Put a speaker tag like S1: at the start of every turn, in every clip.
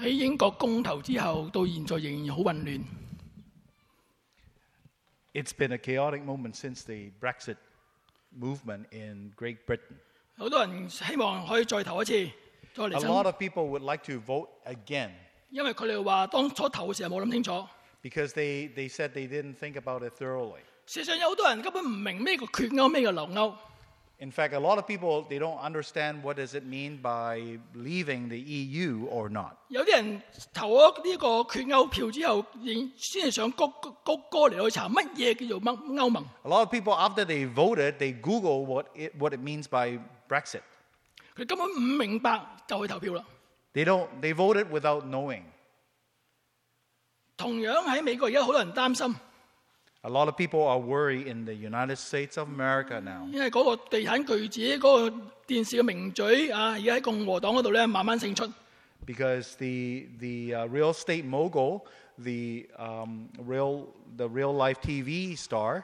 S1: 喺英國公投之後，到現在仍然好混亂。
S2: It's been a chaotic moment since the Brexit movement in Great Britain.
S1: 好多人希望可以再投一次，再嚟 A
S2: lot，of people would like to vote again
S1: 因為佢哋話當初投嘅時候冇諗清楚。
S2: because they, they said they didn't think about it thoroughly.
S1: 事實上有好多人根本唔明咩叫脱歐，咩叫留歐。
S2: In fact, a lot of people they don't understand what does it mean by leaving the EU or not.
S1: 有啲人投咗呢个脱欧票之后，仍先系想谷谷谷歌嚟去查乜嘢叫做乜欧盟。
S2: A lot of people after they voted, they Google what it, what it means by Brexit.
S1: 佢根本唔明白就去投票啦。
S2: They don't they voted without knowing.
S1: 同样喺美国而家好多人担心，
S2: A lot of people are worried in the United States of America now
S1: 因为嗰个地产巨子嗰、个电视嘅名嘴啊，而家喺共和党嗰度咧慢慢胜出。
S2: because the the uh, real estate mogul, the um, real the real life TV star,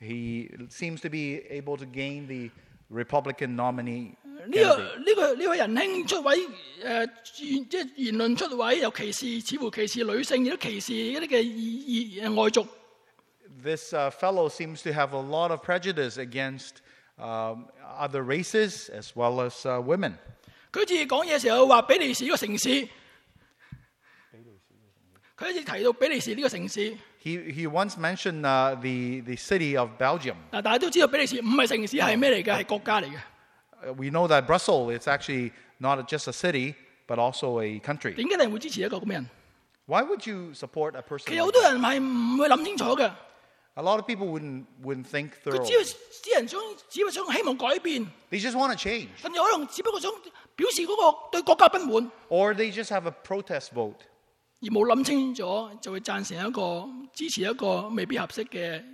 S2: he seems to be able to gain the Republican nominee.
S1: 呢、个
S2: candidate.
S1: 呢、个呢位仁兄出位诶、呃言即系言论出位，又歧视，似乎歧视女性，亦都歧视一啲嘅异异外族。
S2: This uh, fellow seems to have a lot of prejudice against um, other races as well as uh, women.
S1: 佢好似讲嘢嘅时候话比利时呢个城市，佢好似提到比利时呢个城市。
S2: He, he once mentioned uh, the, the city of Belgium.
S1: 嗱，大家都知道比利时唔系城市，系咩嚟嘅？系国家嚟嘅。
S2: Uh, we know that Brussels is actually not just a city, but also a country.
S1: 点解你会支持一个咁嘅人？
S2: Why would you support a person?
S1: 其实好
S2: Like
S1: 多
S2: that?
S1: 人系唔会谂清楚嘅。
S2: A lot of people wouldn't, wouldn't think
S1: 佢
S2: thoroughly.
S1: 只要啲人想，只不过想希望改变，
S2: They just want to change.
S1: 甚至可能只不过想表示嗰个对国家不满，
S2: Or they just have a protest vote.
S1: 而冇谂清楚，就会赞成一个支持一个未必合适嘅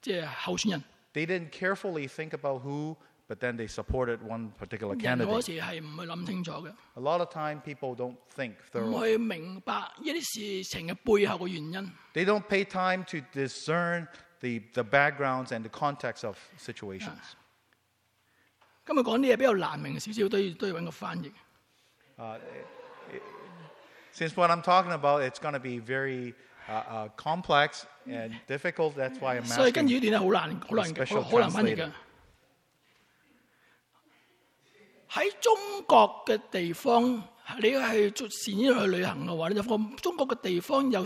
S1: 即系候选人。
S2: They didn't carefully think about who, but then they supported one particular
S1: 人嗰
S2: candidate.
S1: 时系唔会谂清楚嘅，
S2: A lot of time people don't think
S1: 唔
S2: thoroughly.
S1: 去明白呢啲事情嘅背后嘅原因。
S2: They don't pay time to discern the, the backgrounds and the context of situations.
S1: 今日讲啲嘢比较难明少少，都要都要揾个翻译。
S2: Since what I'm talking about, it's going to be very uh, uh, complex and difficult. That's why I'm
S1: 所以跟住
S2: asking.
S1: 呢段咧好难好难
S2: Special
S1: 好难翻译嘅
S2: translator。
S1: 喺中国嘅地方，你系做善意去旅行嘅话，你就发觉中国嘅地方有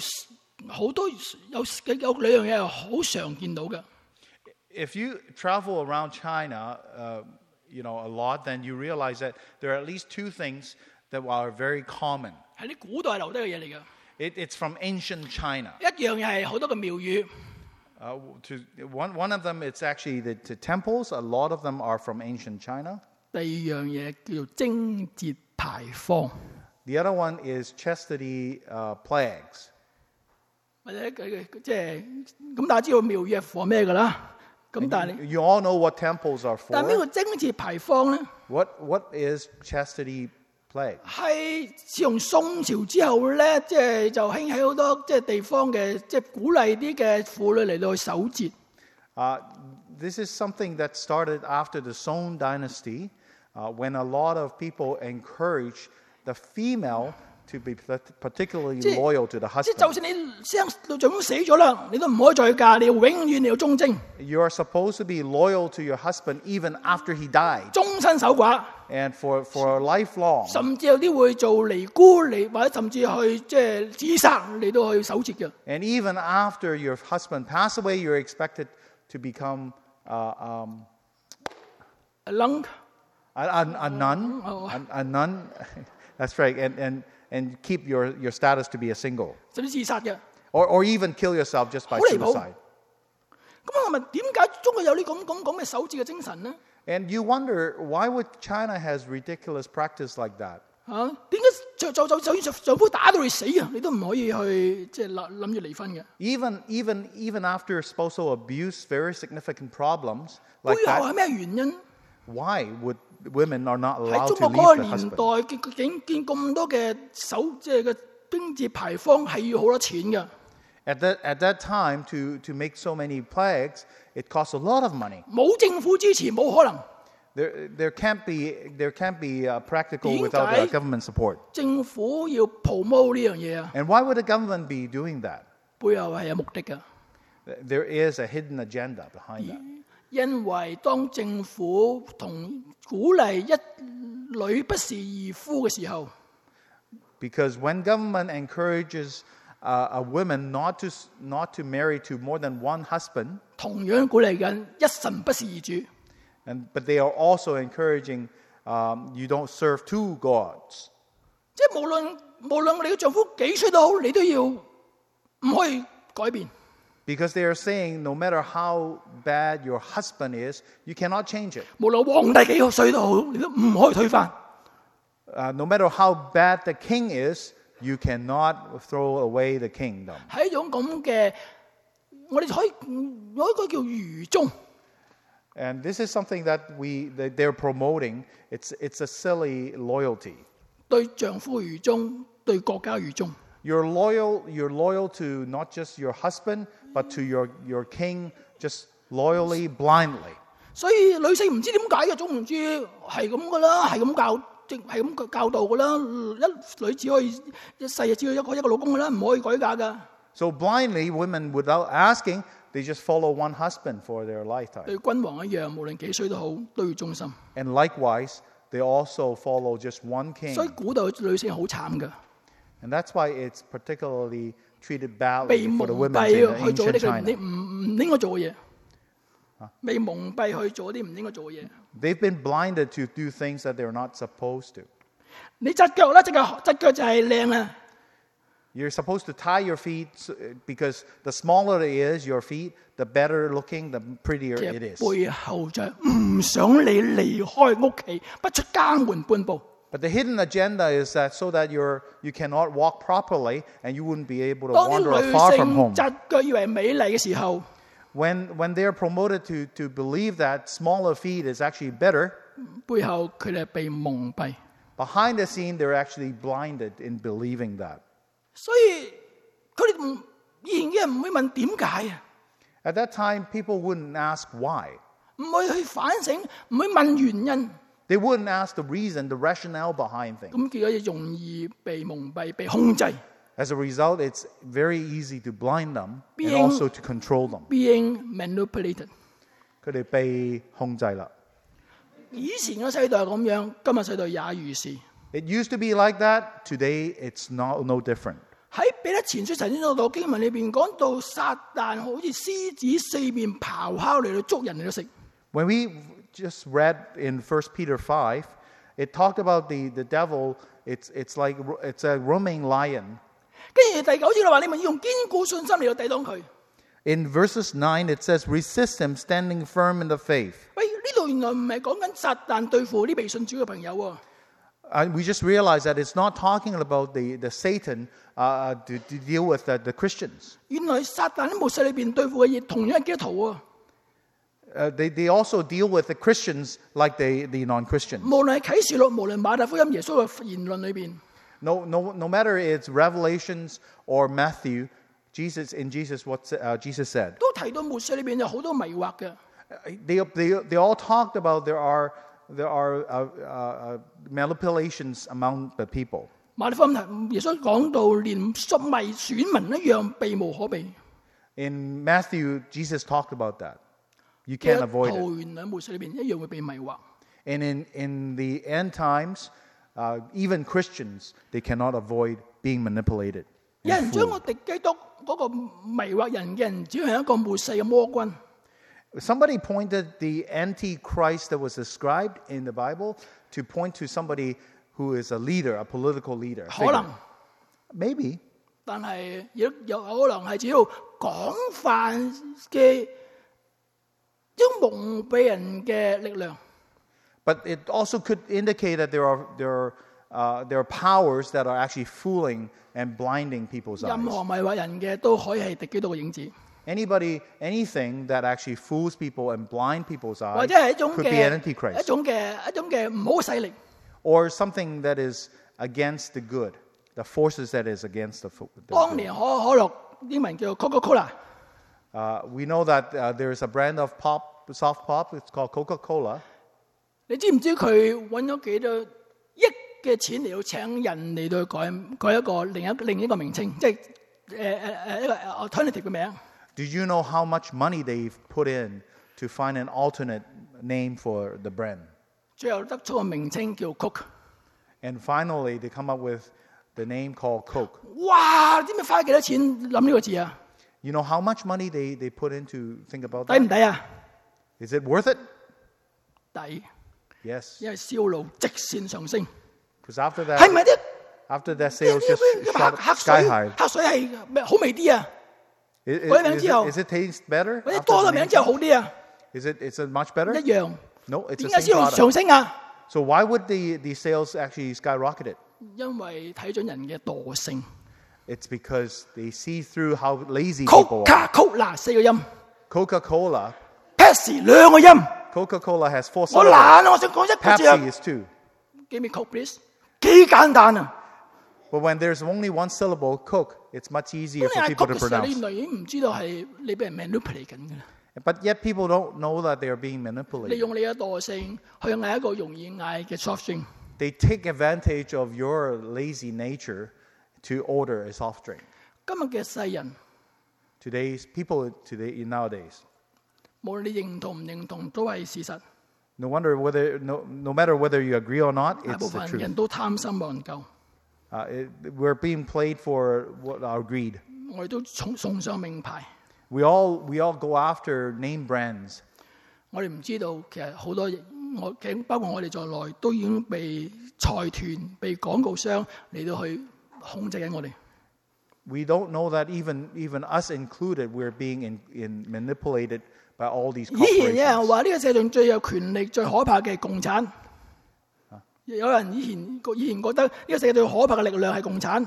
S1: 好多有有两样嘢系好常见到嘅。
S2: If you travel around China, uh, you know, a lot, then you realize that there are at least two things that are very common.
S1: 系啲古代留低嘅嘢嚟嘅。
S2: It, it's from ancient China.
S1: 一样嘢系好多嘅庙宇，
S2: Uh, to, one, one of them, it's actually the, the temples. A lot of them are from ancient China.
S1: 第二样嘢叫做贞节牌坊，
S2: The other one is chastity uh, plagues.
S1: 或者佢佢即係咁，大家知道廟宇係放咩㗎啦？咁但係
S2: You all know what temples are
S1: 但係呢個
S2: for.
S1: 貞節牌坊咧
S2: ，What, what is chastity plague?
S1: 係自從宋朝之後咧，即係就興起好多即係地方嘅即係鼓勵啲嘅婦女嚟到去守節。
S2: Uh, this is something that started after the Song dynasty, uh, when a lot of people encouraged the female to be pat- particularly
S1: 即系
S2: loyal to the
S1: 即系就
S2: husband.
S1: 算你生到丈夫死咗啦，你都唔可以再嫁，你要永远你要忠贞，
S2: You are supposed to be loyal to your husband even after he died,
S1: 终身守寡，
S2: and for, for lifelong.
S1: 甚至有啲会做尼姑嚟，或者甚至去即系自杀嚟到去守节嘅。
S2: And even after your husband passed away, you're expected to become uh, um,
S1: 楞
S2: a, a, a nun.
S1: Oh.
S2: A, a nun. That's right. And, and, and keep your, your status to be a single.
S1: 甚至自杀嘅。
S2: Or, or even kill yourself just by
S1: Hổ lì bộ.
S2: suicide.
S1: 咁我问点解中国有呢咁咁咁嘅守节嘅精神呢？
S2: And you wonder why would China has ridiculous practice like that?
S1: 吓点解就就就就算丈夫打到你死啊，你都唔可以去即系谂谂住离婚嘅？
S2: Even, even, even after spousal abuse, very significant problems like
S1: 背后
S2: that,
S1: 系咩原因？
S2: why would women are not
S1: 喺
S2: allowed
S1: 中
S2: to
S1: 国嗰
S2: leave
S1: 个
S2: the
S1: 年
S2: husband?
S1: 代，见见见咁多嘅守即系嘅贞节牌坊系要好多钱嘅，
S2: At that, at that time, to, to make so many plagues, it costs a lot of money.
S1: 冇政府支持冇可能。
S2: There, there can't be, there can't be uh, practical
S1: 点
S2: without
S1: 解？
S2: uh, government support.
S1: 政府要 promote 呢样嘢啊，
S2: And why would the government be doing that?
S1: 背后系有目的㗎。
S2: There is a hidden agenda behind that.
S1: 因為當政府同鼓勵一女不是二夫嘅時候
S2: ，Because when government encourages uh, a woman not to, not to marry to more than one husband,
S1: 同樣鼓勵緊一神不是二主。
S2: and, but they are also encouraging um, you don't serve two gods.
S1: 即係無論無論你嘅丈夫幾衰都好，你都要唔可以改變。
S2: Because they are saying no matter how bad your husband is, you cannot change it.
S1: 无论皇帝几岁都好，你都唔可以推翻。
S2: Uh, no matter how bad the king is, you cannot throw away the kingdom.
S1: 系一种咁嘅，我哋可以有一个叫愚忠。
S2: And this is something that we that they're promoting. It's it's a silly loyalty.
S1: 对丈夫愚忠，对国家愚忠。
S2: You're loyal. You're loyal to not just your husband, but to your your king, just loyally, blindly.
S1: 所以女性唔知点解嘅，总唔知系咁噶啦，系咁教，即系咁教导噶啦。一女只可以一世就只有一个一个老公噶啦，唔可以改嫁噶。
S2: So blindly, women, without asking, they just follow one husband for their lifetime.
S1: 对君王一样，无论几岁都好，都要忠心。
S2: And likewise, they also follow just one king.
S1: 所以古代女性好惨噶，
S2: And that's why it's particularly treated
S1: 被
S2: badly
S1: 蒙
S2: for the women
S1: 蔽
S2: in
S1: 去做
S2: ancient
S1: 啲佢唔
S2: China.
S1: 应唔唔应该做嘅嘢，被蒙蔽去做啲唔应该做嘅嘢。
S2: They've been blinded to do things that they're not supposed to.
S1: 你扎脚啦，只脚扎脚就系靓啊！
S2: You're supposed to tie your feet so- because the smaller it is, your feet, the better looking, the prettier
S1: 其
S2: it
S1: 实
S2: is.
S1: 背后就系唔想你离开屋企，不出家门半步。
S2: But the hidden agenda is that so that you're, you cannot walk properly and you wouldn't be able to
S1: 当
S2: wander
S1: 啲女
S2: far from
S1: 性
S2: home.
S1: 扎脚以为美丽嘅时候，
S2: When, when they're promoted to, to believe that smaller feet is actually better,
S1: 背后佢哋系被蒙蔽，
S2: behind the scene, they're actually blinded in believing that.
S1: 所以佢哋唔以前嘅人唔会问点解啊，
S2: At that time, people wouldn't ask why.
S1: 唔会去反省，唔会问原因，
S2: They wouldn't ask the reason, the rationale behind things.
S1: 咁结果就容易被蒙蔽、被控制
S2: As a result, it's very easy to blind them and
S1: Being-
S2: also to control them.
S1: ，being manipulated。
S2: 佢哋被控制啦。
S1: 以前嘅世代系咁样，今日世代也如是。
S2: It used to be like that. Today, it's not, no different.
S1: 喺彼得前书曾经嗰度经文里边讲到，撒旦好似狮子四面咆哮嚟到捉人嚟到食。
S2: When we just read in 1 Peter 5, it talked about the, the devil. It's, it's like it's a roaming lion.
S1: 跟住第九节就话：你们要用坚固信心嚟到抵挡佢。
S2: In verses 9, it says, Resist him, standing firm in the faith.
S1: 喂，呢度原来唔系讲紧撒旦对付啲未信主嘅朋友喎，
S2: And we just realized that it's not talking about the, the Satan uh, to, to deal with the, the Christians.
S1: 原来撒旦喺末世里边对付嘅嘢同样系基督徒喎。
S2: Uh, they, they also deal with the Christians like the, the non Christians.
S1: 无论系启示录，无论马太福音耶稣嘅言论里边，
S2: No, no, no matter it's Revelations or Matthew, Jesus in Jesus, what uh, Jesus said.
S1: 都提到末世里边有好多迷惑嘅。
S2: Uh, They, they, they all talked about there are, there are uh, uh, uh, manipulations among the people.
S1: 马太福音提耶稣讲到，连属迷选民一样避无可避。
S2: In Matthew, Jesus talked about that. You
S1: 基督
S2: can't avoid it.
S1: 徒原来末世里边一样会被迷惑。
S2: And in, in the end times, uh, even Christians, they cannot avoid being manipulated.
S1: 有
S2: and
S1: 人将
S2: fooled.
S1: 个敌基督嗰个迷惑人嘅人，只系一个末世嘅魔君。
S2: Somebody pointed the antichrist that was described in the Bible to point to somebody who is a leader, a political leader.
S1: 可能
S2: figure.，Maybe.
S1: 但系亦都有可能系只要广泛嘅 一种蒙蔽人嘅力量。
S2: But it also could indicate that there are, there are, uh, there are powers that are actually fooling and blinding people's
S1: 任
S2: eyes.
S1: 何迷惑人嘅都可以系敌基督嘅影子，
S2: Anybody, anything that actually fools people and blind people's
S1: 或
S2: eyes
S1: 者系一种
S2: could be an
S1: 嘅一
S2: antichrist.
S1: 种嘅一种嘅唔好嘅势力。
S2: Or something that is against the good, the forces that is against the, fo- the
S1: 当
S2: good.
S1: 年可可乐英文叫 Coca-Cola，
S2: Uh, we know that uh, there is a brand of pop, soft pop. It's called Coca-Cola.
S1: 你知唔知佢揾咗几多亿嘅钱嚟到请人嚟到改改一个另一另一个名称，即系诶诶诶一个 alternative 嘅名。
S2: Did you know how much money they've put in to find an alternate name for the brand?
S1: 最后得出个名称叫 Coke。
S2: And finally, they come up with the name called Coke.
S1: 哇！你知唔知花几多钱谂呢个字啊？
S2: You know how much money they, they put in to think about
S1: 抵唔
S2: that?
S1: 抵啊？
S2: Is it worth it?
S1: 抵，
S2: Yes.
S1: 因为销路直线上升。
S2: Because after
S1: 系咪
S2: that,
S1: 啲
S2: after that
S1: 呢
S2: sales just
S1: 呢黑
S2: shot
S1: 黑
S2: sky
S1: 水
S2: high.
S1: 黑水系咩好味啲啊？
S2: I- i-
S1: 嗰啲名
S2: Is
S1: 之后，
S2: it, is it taste better?
S1: 或者
S2: after
S1: 多
S2: the
S1: 咗名
S2: name
S1: 之后好
S2: change?
S1: 啲啊？
S2: Is it, is it much better?
S1: 一样。
S2: No, it's
S1: 点
S2: the
S1: 解
S2: same
S1: 销路上
S2: product.
S1: 升啊？
S2: So why would the, the sales actually skyrocket it?
S1: 因为睇准人嘅惰性。
S2: It's because they see through how lazy people are.
S1: Coca-Cola 四个音
S2: Coca-Cola,
S1: ，Pepsi 两个音。
S2: Coca-Cola has four
S1: 我
S2: syllables.
S1: 懒啊！我想讲一个字
S2: Pepsi
S1: 啊
S2: is two.
S1: ，Give me Coke please。几简单啊！
S2: But when there's only one syllable, Coke, it's much
S1: 当
S2: easier
S1: 你
S2: for
S1: 嗌
S2: people
S1: Coke
S2: to
S1: 嘅时候，你
S2: pronounce.
S1: 原来已经唔知道系你俾人 manipulate 紧嘅啦。
S2: But yet people don't know that they are being
S1: 利
S2: manipulated.
S1: 用你嘅惰性去嗌一个容易嗌嘅 soft drink。
S2: They take advantage of your lazy nature to order a soft drink.
S1: 今日嘅世人，
S2: Today's people today nowadays.
S1: 无论你认同唔认同，都系事实。
S2: No wonder whether no, no matter whether you agree or not,
S1: 大部
S2: it's the
S1: 分
S2: truth.
S1: 人都贪心冇人救，
S2: Uh, it, we're being played for what our greed.
S1: 我哋都送送上名牌。
S2: We all we all go after name brands.
S1: 我哋唔知道，其实好多我其实包括我哋在内，都已经被财团、被广告商嚟到去 控制紧我哋。
S2: We don't know that even even us included, we're being in, in manipulated by all these
S1: 以前有人
S2: corporations.
S1: 话呢个世界上最有权力、最可怕嘅系共产。有人以前以前觉得呢个世界最可怕嘅力量系共产。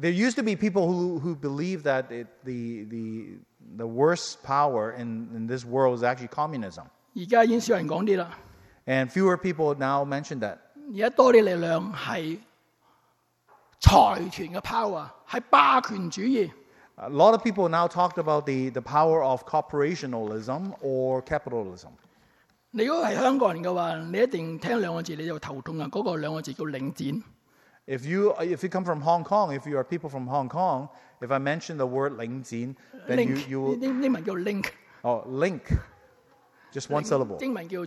S2: There used to be people who, who believe that it, the, the, the worst power in, in this world is actually communism.
S1: 而家已经少人讲啲啦，
S2: And fewer people now mention that.
S1: 而家多啲力量系 财团嘅 power，系霸权主义。
S2: A lot of people now talked about the, the power of corporationalism or capitalism.
S1: 你如果系香港人嘅话，你一定听两个字你就头痛啊！嗰、个两个字叫领展。
S2: If you, if you come from Hong Kong, if you are people from Hong Kong, if I mention the word 领展, then you,
S1: link
S2: you will,
S1: 英英文叫 link，
S2: oh, link, just one syllable.
S1: 英文叫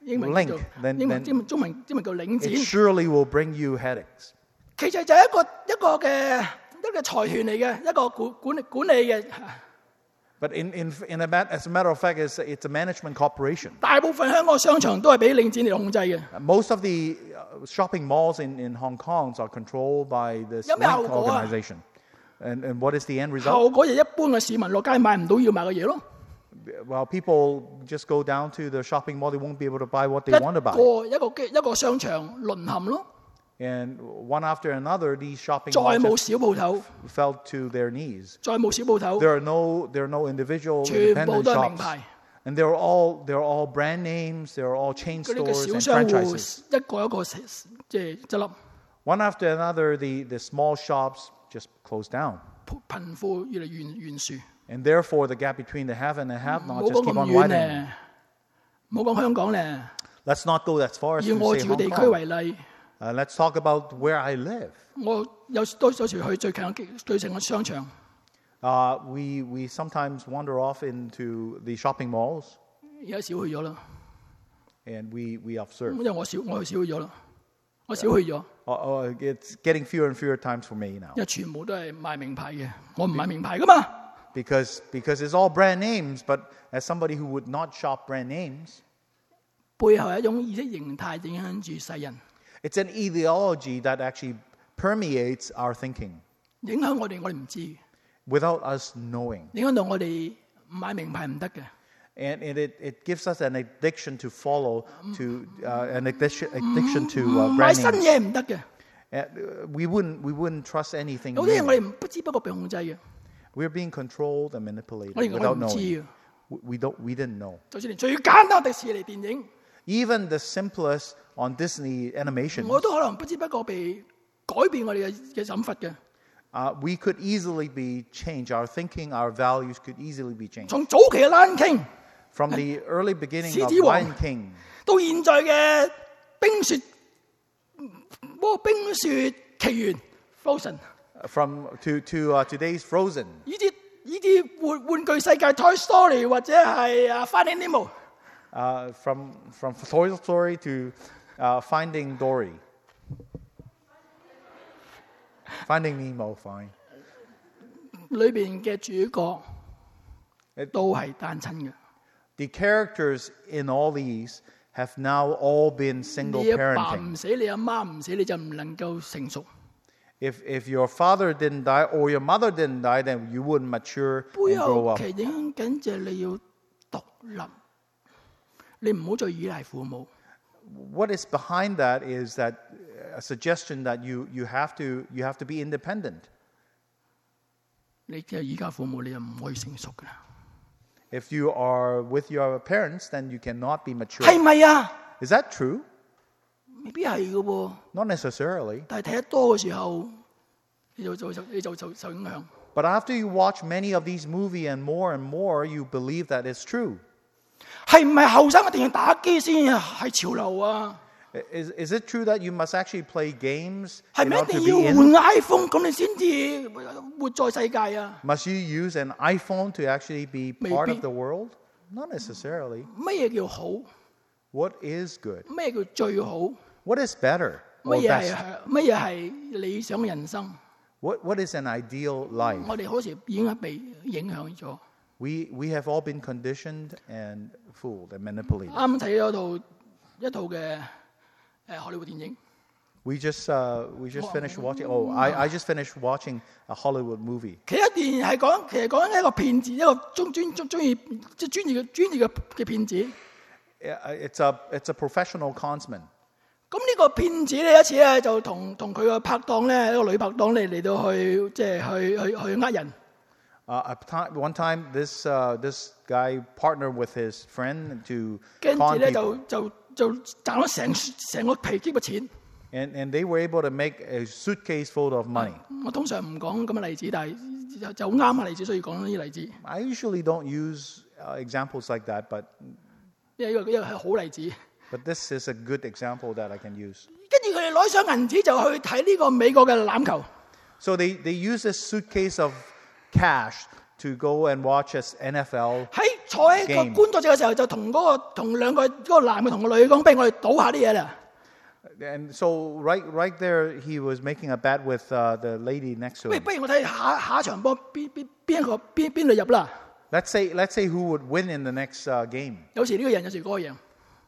S1: 英文叫
S2: Link，then-
S1: 英文
S2: then-
S1: 英文中文英文叫领
S2: It
S1: 展。
S2: surely will bring you headaches.
S1: 其實就係一個一個嘅一個財團嚟嘅，一個管管理管理嘅。
S2: But in, in, in a, mat- as a matter of fact, it's, it's a management corporation.
S1: 大部分香港商場都係俾領展嚟控制嘅。
S2: Most of the uh, shopping malls in, in Hong Kong are controlled by this？organization. And, and what is the end result?
S1: 後果就一般嘅市民落街買唔到要買嘅嘢咯。
S2: Well, people just go down to the shopping mall, they won't be able to buy what
S1: 一
S2: they want to buy.
S1: 個一個一個商場淪陷咯，
S2: And one after another, these shopping
S1: 再
S2: malls
S1: 冇
S2: just
S1: 小铺头，
S2: fell to their knees.
S1: 再冇小铺头，
S2: There are no, there are no individual
S1: 全部
S2: independent
S1: 都系名
S2: shops.
S1: 牌。
S2: And they're all, they're all brand names, they're all chain
S1: 嗰啲嘅
S2: stores
S1: 小
S2: and
S1: 商
S2: franchises.
S1: 户一个一个即系执笠，
S2: One after another, the, the small shops just close down.
S1: 贫富越嚟越悬殊。
S2: And therefore, the gap between the have and the have
S1: 唔
S2: not
S1: 好
S2: just
S1: 讲
S2: keep
S1: 咁
S2: on
S1: 远
S2: widening.
S1: 咧，唔好讲香港咧，
S2: Let's not go as far as
S1: 以
S2: to
S1: 我
S2: say
S1: 住嘅
S2: Hong
S1: 地区
S2: Kong.
S1: 为例，
S2: Uh, let's talk about where I live.
S1: 我有都有时去最近嘅最近嘅商场，
S2: Uh, we, we sometimes wander off into the shopping malls
S1: 而家少去咗啦，
S2: and we, we observe.
S1: 因为我少我去少去咗啦，我少去咗，
S2: Uh, uh, it's getting fewer and fewer times for me now
S1: 因为全部都系卖名牌嘅，我唔买名牌噶嘛。
S2: because, because it's all brand names. But as somebody who would not shop brand names,
S1: 背后系一种意识形态影响住世人，
S2: it's an ideology that actually permeates our thinking
S1: 影响我哋，我哋唔知，
S2: without us knowing.
S1: 影响到我哋唔买名牌唔得嘅。
S2: And it, it, it gives us an addiction to follow, to uh, an addiction, addiction to uh,
S1: 买
S2: brand
S1: 新
S2: names.
S1: 嘢唔得嘅，
S2: And, uh, we wouldn't we wouldn't trust anything.
S1: 有啲嘢我
S2: new.
S1: 哋唔不知不觉被控制嘅，
S2: We're being controlled and manipulated
S1: 我哋我哋
S2: without
S1: 唔知
S2: knowing.
S1: 嘅。
S2: We we don't we didn't know.
S1: 就算连最简单嘅迪士尼电影，
S2: Even the simplest on Disney animation,
S1: 我都可能不知不觉被改变我哋嘅嘅谂法嘅。
S2: uh, we could easily be changed. Our thinking, our values could easily be changed.
S1: 从早期嘅 Lion King，
S2: From the early beginning of
S1: 狮子王。
S2: Lion King,
S1: 到现在嘅冰雪，嗰个冰雪奇缘 Frozen，
S2: From to to uh, today's Frozen,
S1: 呢啲呢啲玩玩具世界 Toy Story 或者系啊 Finding Nemo，
S2: uh, from from Toy Story to uh, Finding Dory, Finding Nemo. Fine.
S1: 里边嘅主角
S2: It-
S1: 都系单亲嘅。
S2: The characters in all these have now all been single
S1: 你阿爸
S2: parenting.
S1: 唔死，你阿妈唔死，你就唔能够成熟。
S2: If if your father didn't die or your mother didn't die, then you wouldn't mature
S1: 背
S2: and grow
S1: 后
S2: up.
S1: 其影紧就系你要独立， 你唔好再依赖父母。
S2: What is behind that is that uh, a suggestion that you you have to you have to be independent.
S1: 你即系依家父母，你就唔可以成熟噶啦。
S2: If you are with your parents, then you cannot be mature.
S1: 系咪啊？
S2: Is that true?
S1: 未必系噶喎。
S2: Not necessarily.
S1: 但系睇得多嘅时候，你就就就你就就受影响。
S2: But after you watch many of these movies and more and more, you believe that it's true.
S1: 系唔系后生一定要打机先系潮流啊？
S2: Is, is it true that you must actually play games
S1: 系
S2: in
S1: 咪一
S2: order to
S1: 定
S2: be
S1: 要
S2: in?
S1: 换 iPhone 咁你先至活在世界啊？
S2: Must you use an iPhone to actually be part
S1: Maybe.
S2: of the world? Not necessarily.
S1: 乜嘢叫好？
S2: What is good?
S1: 乜嘢叫最好？
S2: What is better
S1: 乜
S2: or
S1: 嘢系
S2: best?
S1: 乜嘢系理想嘅人生？
S2: What, what is an ideal life?
S1: 我哋好似已经被影响咗。
S2: We, we have all been conditioned and fooled and manipulated.
S1: 啱啱睇咗套一套嘅诶荷里活电影，
S2: We just, uh, we just finished watching, oh, I, I just finished watching a Hollywood movie.
S1: 其实电系讲其实讲紧一个骗子，一个中专中中意即系专业嘅专业嘅嘅骗子。
S2: Yeah, It's a, it's a professional conman.
S1: 咁呢个骗子咧，有一次咧就同同佢个拍档咧，一个女拍档嚟嚟到去即系去去去呃人。
S2: Uh, a time, one time, this, uh, this guy partnered with his friend to
S1: 跟住
S2: con
S1: 咧就
S2: people.
S1: 就就赚咗成成个皮篋嘅钱。
S2: And, and they were able to make a suitcase full of money.
S1: 我通常唔讲咁嘅例子，但系就就好啱嘅例子，所以讲呢啲例子，
S2: I usually don't use uh, examples like that, but,
S1: 因为呢个呢个系好例子。
S2: but this is a good example that I can use.
S1: 跟住佢哋攞上银纸就去睇呢个美国嘅榄球。
S2: So they, they use this suitcase of cash to go and watch us NFL.
S1: 喺坐喺
S2: Game
S1: 个观众席嘅时候，就同嗰、个同两个嗰、个男嘅同个女讲：不如我哋赌下啲嘢啦。
S2: And so right, right there, he was making a bet with uh, the lady next to
S1: 不如
S2: him.
S1: 不如我睇下下一场波边边边一个边边队入啦。
S2: Let's say, let's say who would win in the next uh, game.
S1: 有时呢个人，有时嗰个赢。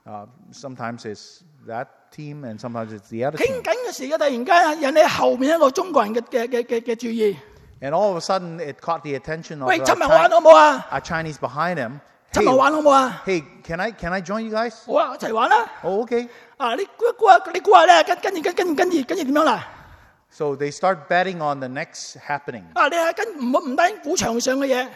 S2: Uh, sometimes it's that team, and sometimes it's the other
S1: 倾
S2: team.
S1: 紧嘅时候，突然间引起后面一个中国人嘅嘅嘅嘅嘅注意。
S2: And all of a sudden, it caught the attention of
S1: 喂，
S2: a,
S1: 寻日玩
S2: Chi-
S1: 好冇啊？
S2: a Chinese behind him.
S1: 寻
S2: Hey,
S1: 日玩好冇啊？
S2: hey, can I can I join you guys?
S1: 好啊，一齐玩啦！
S2: Oh, okay.
S1: 啊，你估估下，你估下咧，跟跟住跟跟住跟住跟住点样啦？
S2: So they start betting on the next happening.
S1: 啊，你系跟唔好唔单止估场上嘅嘢。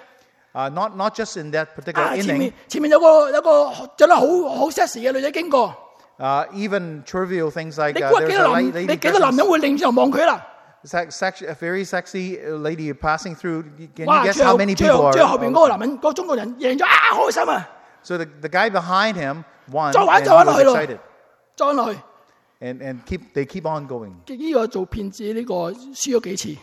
S2: Uh, not not just in that particular
S1: 啊，前
S2: inning.
S1: 面前面有个有个着得好好 sexy 嘅女仔经过，
S2: Uh, even trivial things like
S1: 你
S2: uh,
S1: 估下
S2: there's
S1: 几
S2: a
S1: 多
S2: la-
S1: 男，
S2: lady
S1: 你几多男
S2: dressed
S1: 人会拧转头望佢啦？
S2: sex, sex, a very sexy uh, lady passing through. Can you
S1: 哇！
S2: guess
S1: 最
S2: how
S1: 后
S2: many
S1: 最
S2: people
S1: 后
S2: are?
S1: 最后后边嗰
S2: are-
S1: 个男人，嗰个中国人赢咗啊！好开心啊！
S2: So the, the guy behind him won,
S1: 再玩
S2: and
S1: 再
S2: he
S1: 玩落
S2: was
S1: 去咯
S2: excited.，
S1: 再玩落去。
S2: And and keep they keep on going.
S1: 呢个做骗子呢个输咗几次，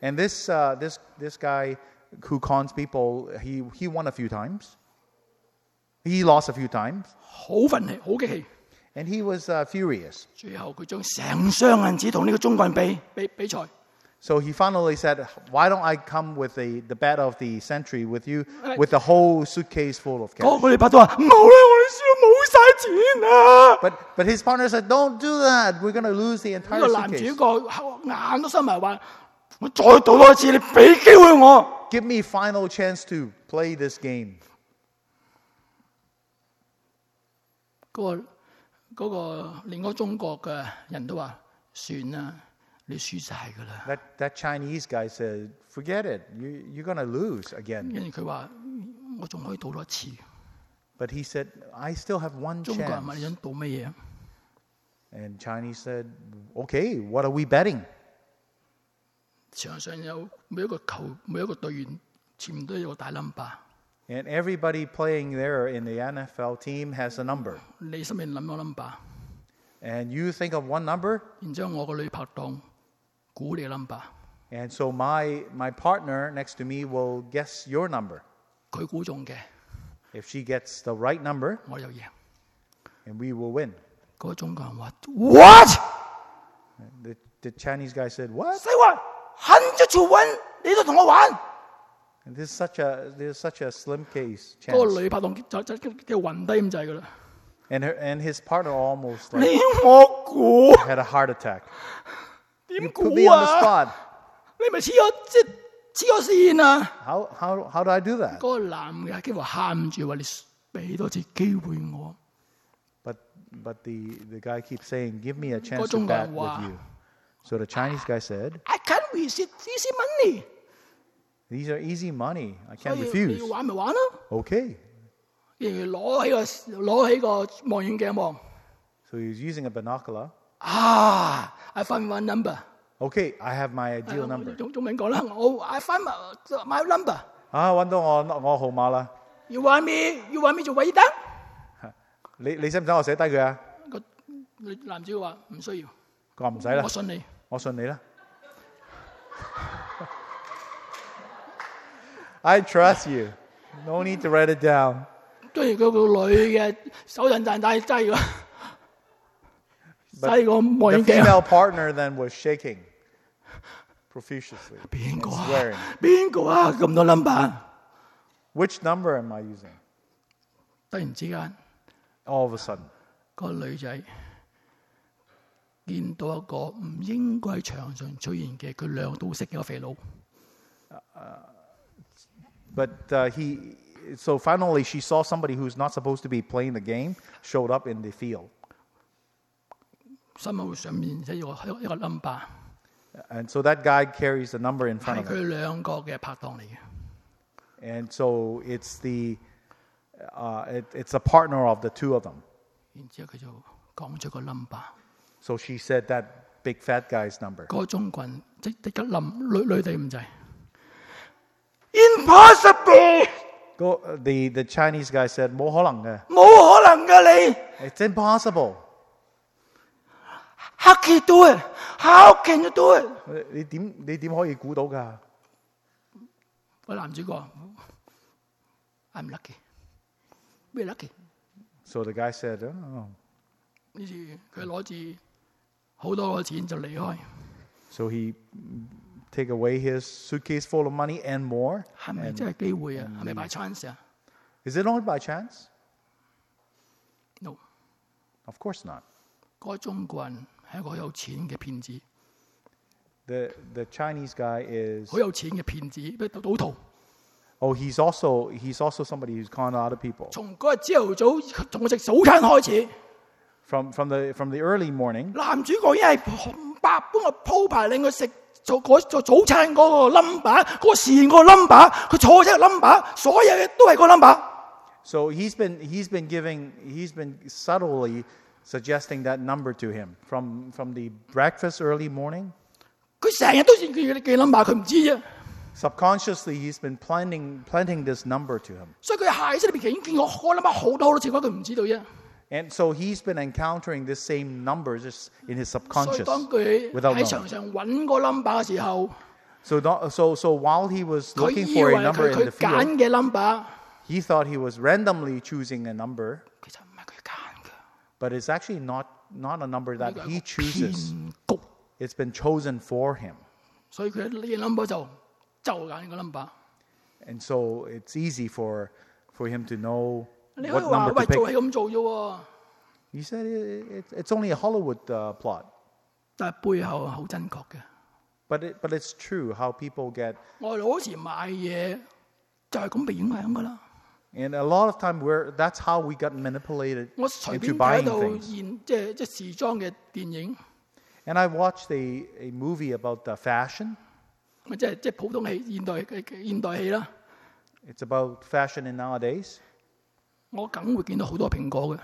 S2: And this uh, this this guy who cons people, he he won a few times. He lost a few times,
S1: 好愤气，好激气。
S2: and he was uh, furious.
S1: 最后佢将成箱银纸同呢个中国人比比比赛。
S2: So he finally said, "Why don't I come with the, the bet of the century with you,
S1: Right.
S2: with the whole suitcase full of
S1: 嗰
S2: cash?"
S1: 个你拍到话唔好啦，我哋输咗冇晒钱啊！
S2: But but his partner said, "Don't do that. We're going to lose the
S1: 呢
S2: entire
S1: 个男主
S2: suitcase.
S1: 角眼都收埋话：我再赌多一次，你俾机会我。
S2: Give me final chance to play this game."
S1: 嗰、个 嗰、個另外中國嘅人都話：算啦，你輸晒㗎啦。
S2: That that Chinese guy said, "Forget it. You you're to lose again."
S1: 跟住佢話：我仲可以賭多一次。
S2: But he said, "I still have one
S1: 中國人問你
S2: chance."
S1: 想賭乜嘢
S2: ？And Chinese said, "Okay, what are we betting?"
S1: 場上有每一個球，每一個隊員前面都有個大 number。
S2: And everybody playing there in the NFL team has a number.
S1: 你心入面谂个 number，
S2: And you think of one number,
S1: 然之后我个女拍档估你个 number，
S2: and so my, my partner next to me will guess your number.
S1: 佢估中嘅，
S2: If she gets the right number,
S1: 我就赢。
S2: and we will win.
S1: 嗰个中国人话：What？
S2: The, the Chinese guy said, What?
S1: 使话 hundred to one，你都同我玩？
S2: And this is such a, this is such a slim case
S1: 嗰个
S2: chance.
S1: 女拍档就就就就晕低咁滞噶啦。
S2: And, her, and his partner almost like
S1: 你我估
S2: had a heart attack.
S1: 点
S2: You
S1: 估
S2: put me on the
S1: 啊？
S2: spot.
S1: 你咪黐咗即系黐咗线啊！
S2: How, how, how do I do that?
S1: 嗰个男嘅几乎喊住话：你俾多次机会我。
S2: But, but the, the guy keeps saying, Give me a chance to
S1: 中国人
S2: bat
S1: 话。
S2: with you. So the Chinese guy said,
S1: I can't resist easy money，
S2: These are easy money. I
S1: 所
S2: can't
S1: 以你
S2: refuse.
S1: 要玩咪玩咯。
S2: Okay.
S1: 然后攞起个攞起个望远镜望。
S2: So he's using a binocular.
S1: 啊！I find one number。
S2: Okay, I have my ideal number.
S1: 中中文讲啦，我 I find my my number。
S2: 啊，揾到我我号码啦。
S1: You want me? You want me 做伟德？
S2: 你你使唔使我写低佢啊？
S1: 个女男主角话唔需要，
S2: 佢话唔使啦
S1: 我，信你。
S2: 我信你啦。 I trust you. No need to write it down.
S1: 跟住嗰个女嘅手震震带挤个
S2: But
S1: 挤个望
S2: The
S1: 远镜。
S2: female partner then was shaking profusely.
S1: 边个
S2: and
S1: 啊
S2: swearing.？
S1: 边个啊？咁多 number，
S2: Which number am I using?
S1: 突然之间
S2: All of a sudden,
S1: 个女仔见到一个唔应该喺场上出现嘅，佢两都识嘅一个肥佬。
S2: but uh, he, so finally, she saw somebody who's not supposed to be playing the game showed up in the field. And so that guy carries the number in front of him. And so it's the uh, it, it's a partner of the two of them. So she said that big fat guy's number.
S1: 嗰个中国人即即刻冧女女地咁滞。Impossible，
S2: Go, uh, the the Chinese guy said, 冇可能嘅。
S1: 冇可能噶你。
S2: It's impossible.
S1: How can you do it? How can you do it？
S2: 你点你点可以估到㗎？
S1: 个男主角，I'm lucky，咩 lucky？
S2: So the guy said, oh.
S1: 于是佢攞住好多个钱就离开。
S2: So he mm, take away his suitcase full of money and more.
S1: 系咪真系机会啊？系咪 by chance 啊
S2: Is it only by chance?
S1: ？No，
S2: Of course not.
S1: 嗰个中国人系一个好有钱嘅骗子，
S2: The the Chinese guy is
S1: 好有钱嘅骗子，不赌赌徒。
S2: oh he's also he's also somebody who's conned other people.
S1: 从嗰日朝头早从我食早餐开始，
S2: From from the from the early morning,
S1: 男主角已经系 紅白幫我鋪排令佢食做嗰做早餐嗰個 number，嗰個侍應嗰個 number，佢坐咗個 number，所有嘢都係個 number。
S2: so he's been he's been giving he's been subtly suggesting that number to him from from the breakfast early morning.
S1: 佢成日都係記記 number，佢唔知啫。
S2: Subconsciously, he's been planting planting this number to him.
S1: 所以佢下意識裏邊已經見過嗰 number 好多好多次，不過佢唔知道啫。
S2: And so he's been encountering this same number just in his
S1: 所以
S2: subconscious
S1: 当佢
S2: without
S1: 喺
S2: knowing.
S1: 场上揾个 number 嘅时候，
S2: So, not, so, so while he was
S1: 佢
S2: looking
S1: 以
S2: for
S1: 为
S2: a number
S1: 佢
S2: in
S1: 佢
S2: the
S1: 拣
S2: field,
S1: 嘅 number，
S2: he thought he was randomly choosing a number,
S1: 其实唔系佢拣嘅。
S2: but it's actually not, not a number
S1: 呢
S2: that
S1: 个系
S2: he
S1: 一个
S2: chooses.
S1: 骗局，
S2: It's been chosen for him.
S1: 所以佢呢个 number 就就拣呢个 number。
S2: And so it's easy for, for him to know
S1: 你可以
S2: what
S1: 话
S2: number
S1: 喂
S2: to
S1: 做系
S2: pick.
S1: 咁做啫喎，
S2: He said it, it, it's only a Hollywood uh, plot.
S1: 但系背后系好真确嘅。
S2: But, it, but it's true how people get,
S1: 我哋好时买嘢就系咁被影响噶啦。
S2: and a lot of time we're, that's how we got manipulated
S1: 我随
S2: into
S1: 便睇
S2: buying
S1: 到
S2: things.
S1: 现即系即系时装嘅电影，
S2: And I watched a, a movie about uh, fashion.
S1: 即系即系普通戏、现代嘅嘅现代戏啦。
S2: It's about fashion in nowadays.
S1: 我梗會見到好多蘋果嘅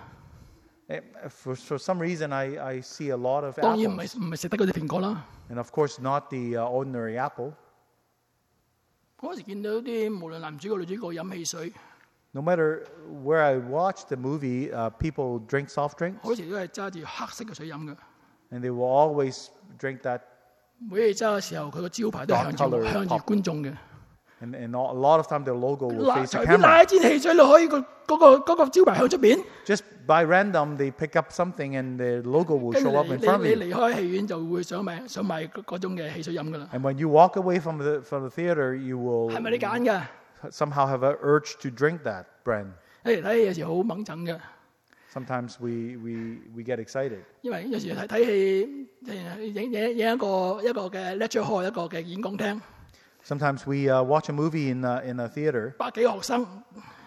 S2: ，Eh, For, for some reason, I, I see a lot of
S1: 當然唔.係唔係食得嗰隻蘋果啦。
S2: And of course, not the uh, ordinary apple.
S1: 嗰時見到啲無論男主角、女主角飲汽水
S2: ，No matter where I watch the movie, uh, people drink soft drinks,
S1: 好多時都係揸住黑色嘅水飲嘅。
S2: and they will always drink that.
S1: 每揸嘅時候，佢個招牌都向住向住觀眾嘅。
S2: And, and a lot of time, their logo will
S1: 嗱，
S2: face
S1: 随
S2: the
S1: 便
S2: camera.
S1: 拿一支汽水，你可以个嗰个嗰个招牌向出边，
S2: Just by random, they pick up something, and the logo will
S1: 跟住
S2: show up
S1: 你
S2: in
S1: 你
S2: front of
S1: 你
S2: you.
S1: 离开戏院就会想买想买嗰嗰种嘅汽水饮噶啦。
S2: And when you walk away from the from the theater, you
S1: 系咪你
S2: will
S1: 拣嘅？
S2: somehow have an urge to drink that brand.
S1: 你嚟睇戏有时好猛整嘅，
S2: Sometimes we, we, we get excited.
S1: 因为有时睇睇戏，影影影一个一个嘅 lecture hall，一个嘅演讲厅，
S2: Sometimes we uh, watch a movie in, uh, in a theater,
S1: 百几个学生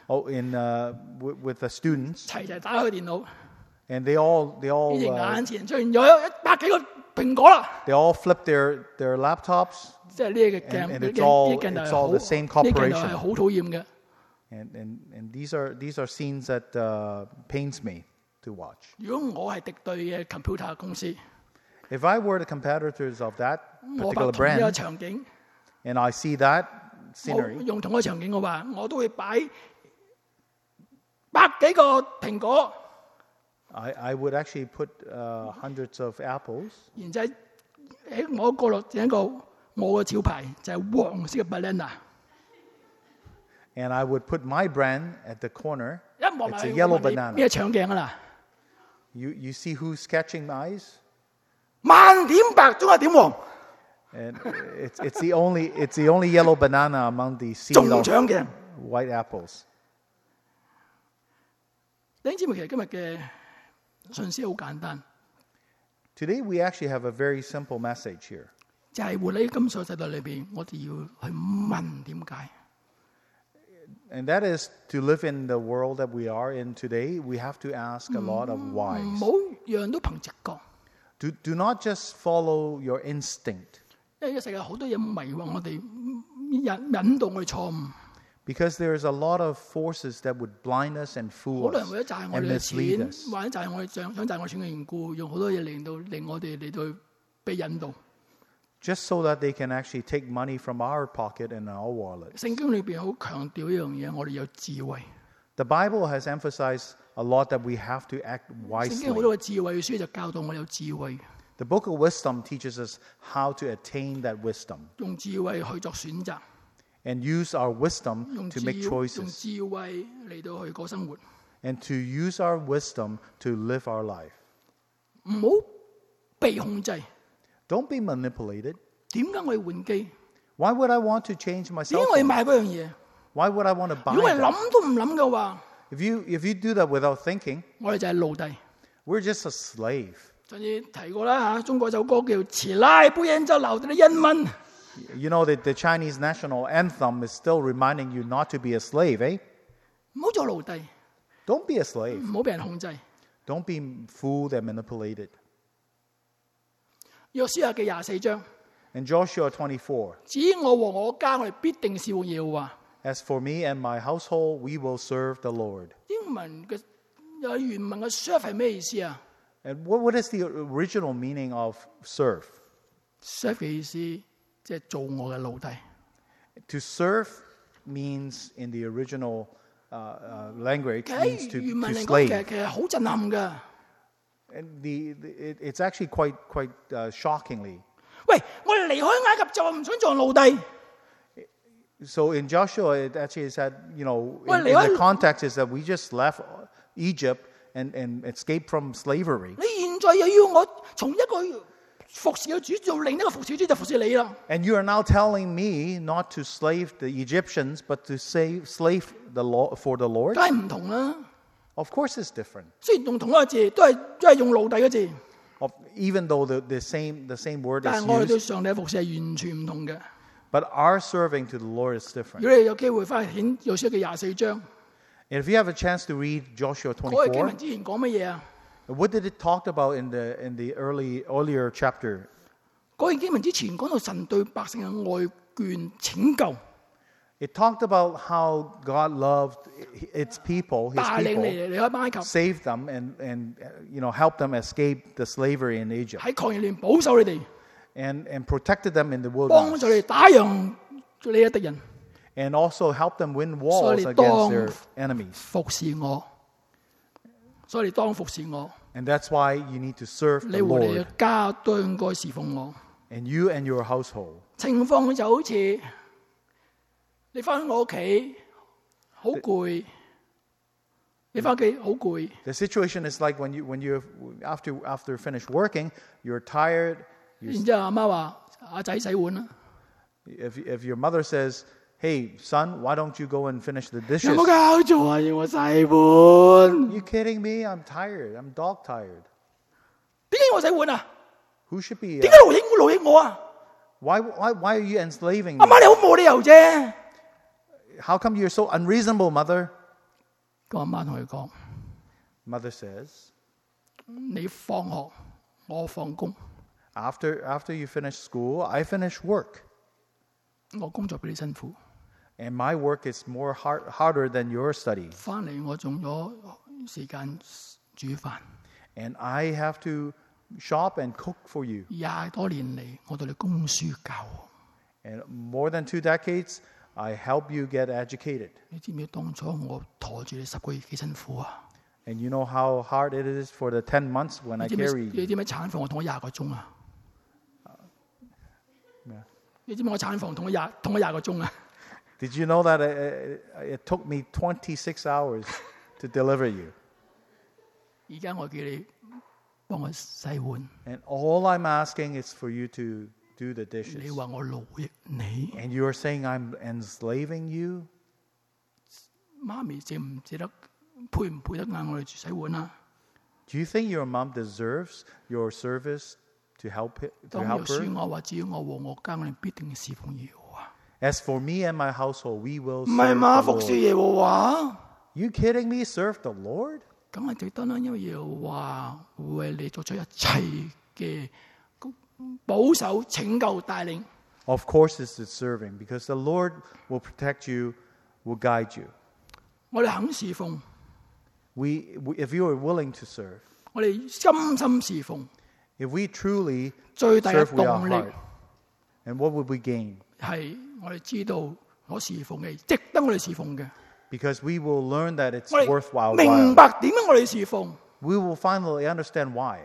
S2: oh, in, uh, w- with the students,
S1: 齐齐打开电脑，
S2: and they all, they all,
S1: 你哋
S2: uh,
S1: 眼前出现咗一百几个苹果啦。
S2: they all flip their, their laptops,
S1: 即系呢个镜，
S2: And- and
S1: 呢
S2: it's all-
S1: 呢镜头
S2: it's
S1: 系
S2: all
S1: 好，
S2: the same
S1: 呢镜头
S2: corporation.
S1: 系好讨厌嘅。
S2: and, and, and these, are, these are scenes that uh, pains me to watch.
S1: 如果我系敌对嘅 computer 公司，
S2: If I were the competitors of that
S1: 我把
S2: particular
S1: 同一个
S2: brand,
S1: 场景，
S2: and I see that
S1: 我
S2: scenery,
S1: 用同一个场景嘅话，我都会摆百几个苹果，
S2: I, I would actually put uh, hundreds of apples,
S1: 然之后喺我角落整一个我嘅招牌就系、黄色嘅 banana，
S2: and I would put my brand at the corner.
S1: 一望埋
S2: It's a
S1: 去
S2: yellow
S1: 我问你
S2: banana.
S1: 咩场景啊啦？
S2: You, you see who's catching my eyes?
S1: 万点白中一点黄，
S2: And it's, it's, the only, it's the only yellow banana among the sea
S1: 中
S2: of
S1: 奖嘅。
S2: white apples.
S1: 弟兄姊妹，其实今日嘅信息好简单，
S2: Today, we actually have a very simple message here.
S1: 就系、活喺今世世代里边，我哋要去问点解。
S2: And that is to live in the world that we are in today, we have to ask a lot of
S1: 唔
S2: whys.
S1: 好样都凭直觉，
S2: Do, do not just follow your instinct,
S1: 因為呢個世界好多嘢迷惑我哋，引引導我哋錯誤。
S2: because there is a lot of forces that would blind us and
S1: 好
S2: fool
S1: 多人為咗賺我
S2: and
S1: 哋嘅
S2: mislead
S1: 錢
S2: ，us.
S1: 或者賺我哋想想賺我哋錢嘅緣故，用好多嘢令到令我哋嚟到被引導。
S2: Just so that they can actually take money from our pocket and our wallet.
S1: 聖經裏邊好強調一樣嘢，我哋有智慧。
S2: The Bible has emphasized a lot that we have to act
S1: 聖經好
S2: wisely.
S1: 多嘅智慧書就教導我哋有智慧，
S2: The book of wisdom teaches us how to attain that wisdom
S1: 用智慧去作选择，
S2: and use our wisdom
S1: 用
S2: to
S1: 智
S2: make
S1: 用
S2: choices
S1: 智慧嚟到去过生活，
S2: and to use our wisdom to live our life.
S1: 唔好被控制。
S2: Don't be manipulated.
S1: 点解我要换机？
S2: Why would I want to change my
S1: 点
S2: cell
S1: 解我要
S2: phone?
S1: 买嗰样嘢？
S2: Why would I want to buy
S1: 如果我哋
S2: that?
S1: 谂都唔谂嘅话，
S2: If you if you do that without thinking,
S1: 我哋就系奴隶。
S2: we're just a slave.
S1: 上次提過啦嚇，中國有首歌叫《遲拉杯煙就留低啲英文》。
S2: You know that the Chinese national anthem is still reminding you not to be a slave, eh?
S1: 唔好做奴隸
S2: ，Don't be a slave.
S1: 唔好俾人控制。
S2: Don't be fooled and manipulated.
S1: 約書亞嘅廿四章
S2: ，In Joshua 24,
S1: 至於我和我家，我哋必定是耶和華。
S2: as for me and my household, we will serve the Lord.
S1: 英文嘅有原文嘅 serve 係咩意思啊
S2: And what, what is the original meaning of serve?
S1: ？serve 嘅意思即系做我嘅奴隶。
S2: To serve means in the original uh, uh, language
S1: 其
S2: means
S1: 实
S2: to,
S1: 喺原
S2: to
S1: 文嚟讲，其实
S2: slave.
S1: 其实好震撼㗎。
S2: And the, the, it, it's actually quite quite uh, shockingly.
S1: 喂，我哋离开埃及就话唔想做奴隶，
S2: So in Joshua, it actually said, you know,
S1: Well,
S2: in, in
S1: they
S2: the
S1: all-
S2: context is that we just left Egypt and, and escaped from slavery.
S1: 你现在又要我从一个服侍嘅主做另一个服侍主就服侍你啦。
S2: And you are now telling me not to slave the Egyptians, but to save, slave the law, for the Lord?
S1: 梗系唔同啦。
S2: Of course, it's different.
S1: 虽然用同一个字，都系都系用奴隶嘅字，
S2: Of, even though the, the same the same word
S1: 但
S2: is
S1: 系我哋对
S2: used,
S1: 上帝嘅服侍系完全唔同嘅。
S2: but our serving to the Lord is
S1: 如
S2: different.
S1: 果你有机会翻去显约书嘅廿四章，
S2: And if you have a chance to read Joshua
S1: 嗰个经文
S2: 24,
S1: 之前讲乜嘢啊？
S2: what did it talk about in the in the early earlier chapter?
S1: 嗰段经文之前讲到神对百姓嘅爱眷拯救，
S2: It talked about how God loved its people, His
S1: 带领
S2: people,
S1: 你离开埃及，
S2: saved them, and and uh, you know helped them escape the slavery in Egypt,
S1: 喺旷野里面保守你哋，
S2: and and protected them in the
S1: 帮
S2: wilderness,
S1: 助你哋打赢你嘅敌人。
S2: and also help them win
S1: 所以
S2: walls
S1: 你
S2: against their
S1: 当
S2: enemies.
S1: 服侍我，所以你当服侍我，
S2: And that's why you need to serve
S1: 你
S2: the
S1: 和你嘅
S2: Lord,
S1: 家都应该侍奉我。
S2: and you and your household.
S1: 情况就好似你翻我屋企好攰，你翻屋企好攰，
S2: The situation is like when you when you after after finish working, you're tired. You,
S1: 然之后阿妈话：阿仔洗碗啦，
S2: if if your mother says, "Hey, son, why don't you go and finish the
S1: 有
S2: dishes?"
S1: 冇搞错啊？要我洗碗？
S2: You kidding me? I'm tired. I'm dog tired.
S1: 点解要我洗碗啊？
S2: Who should be?
S1: 点
S2: uh,
S1: 解劳役劳役我啊？
S2: why why why are you enslaving
S1: 阿
S2: me?
S1: 妈你好冇理由啫。
S2: How come you're so unreasonable, mother?
S1: 个阿妈同佢讲：
S2: Mother says,
S1: 你放学，我放工，
S2: after after you finish school, I finish work,
S1: 我工作比你辛苦，
S2: and my work is more hard, harder than your study,
S1: 翻嚟我仲咗时间煮饭。
S2: and I have to shop and cook for you.
S1: 廿多年嚟，我对你供书教学。
S2: And more than two decades, I help you get educated.
S1: 你知唔知当初我陀住你十个月几辛苦啊？
S2: And you know how hard it is for the 10 months when I
S1: 你知唔知
S2: carry
S1: 你
S2: you.
S1: 知唔知产房我同我廿个钟啊？
S2: 咩啊
S1: 你知唔知我产房同我廿同我廿个钟啊？
S2: Did you know that it, it, it took me 26 hours to deliver you?
S1: 而家我叫你帮我洗碗，
S2: And all I'm asking is for you to do the
S1: 你
S2: dishes.
S1: 话我劳役你，
S2: And you're saying I'm enslaving you?
S1: 妈咪值唔值得配唔配得嗌我哋洗碗啊？
S2: Do you think your mom deserves your service to help it, to
S1: 当耶
S2: help
S1: 稣
S2: her?
S1: 我话只要我和我家，我哋必定侍奉耶和华。
S2: As for me and my household, we will
S1: 唔系
S2: serve
S1: 嘛？
S2: the
S1: 服侍
S2: Lord.
S1: 耶和华，
S2: You kidding me? Serve the Lord?
S1: 梗系值得啦，因为耶和华会为你作出一切嘅保守、拯救、带领。
S2: Of course, this is serving because the Lord will protect you, will guide you.
S1: 我哋肯侍奉，
S2: We, we, if you are willing to serve,
S1: 我哋深深侍奉，
S2: if we truly
S1: 最大嘅
S2: serve with our
S1: 动力
S2: heart, and what would we gain?
S1: 系 我哋知道我侍奉嘅，值得我哋侍奉嘅。
S2: Because we will learn that it's
S1: 我
S2: worthwhile.
S1: 明白點解我哋侍奉
S2: ，We will finally understand why.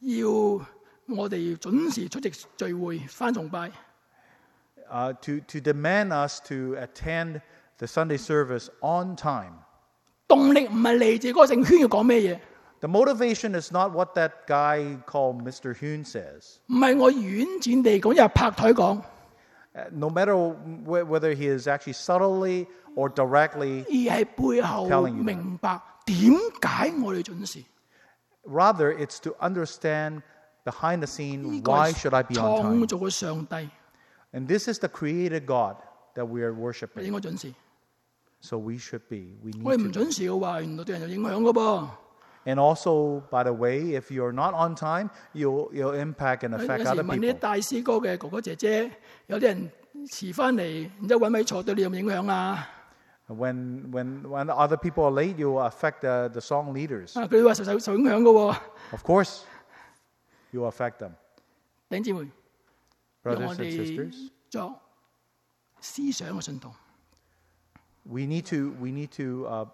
S1: 要我哋要準時出席聚會、翻崇拜。
S2: Uh, to, to demand us to attend the Sunday service on time.
S1: 動力唔係嚟自嗰個聖圈要講咩嘢
S2: ，The motivation is not what that guy called Mr. Hoon says.
S1: 唔係我婉轉地講，又拍台講
S2: ，Uh, no matter wh- whether he is actually subtly or directly,
S1: 而系背后
S2: Telling you that.
S1: 明白点解我哋准时。
S2: rather it's to understand behind the scene
S1: 呢个
S2: why
S1: 系
S2: should I be on
S1: 创
S2: time.
S1: 造嘅上帝，
S2: And this is the created God that we are
S1: 你应
S2: worshiping.
S1: 该准时。
S2: So we should be. We
S1: 我哋
S2: need
S1: 唔
S2: to.
S1: 准时嘅话，原来对人有影响噶噃。
S2: And also, by the way, if you're not on time, you'll you'll impact and
S1: 有
S2: affect
S1: 有时
S2: other
S1: 问啲
S2: people.
S1: 大师哥嘅哥哥姐姐，有啲人迟翻嚟，然之后揾位坐，对你有冇影响啊？
S2: When when when other people are late, you will affect the, the song leaders.
S1: 啊，佢哋话受受受影响嘅喎。
S2: Of course, you will affect them.
S1: 弟兄姊妹，让
S2: Brothers
S1: 我
S2: and
S1: 哋
S2: sisters,
S1: 作思想嘅信徒。
S2: we need to we need to uh,